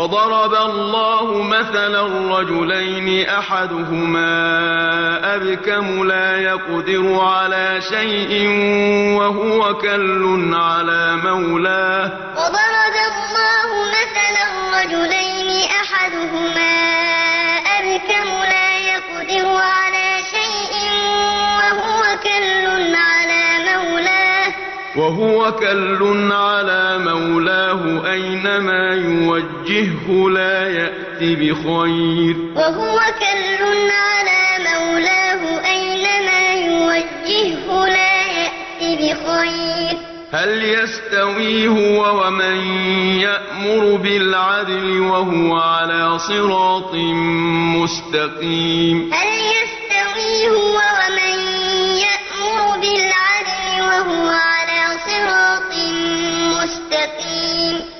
وضرب الله مثلا رجلين أحدهما أبكم لا يقدر على شيء وهو كل على مولاه. وضرب الله مثلا رجلين أحدهما أبكم لا يقدر على وهو كل على مولاه أينما يوجهه لا يأت بخير. وهو كل على مولاه أينما يوجهه لا يأت بخير. هل يستوي هو ومن يأمر بالعدل وهو على صراط مستقيم؟ هل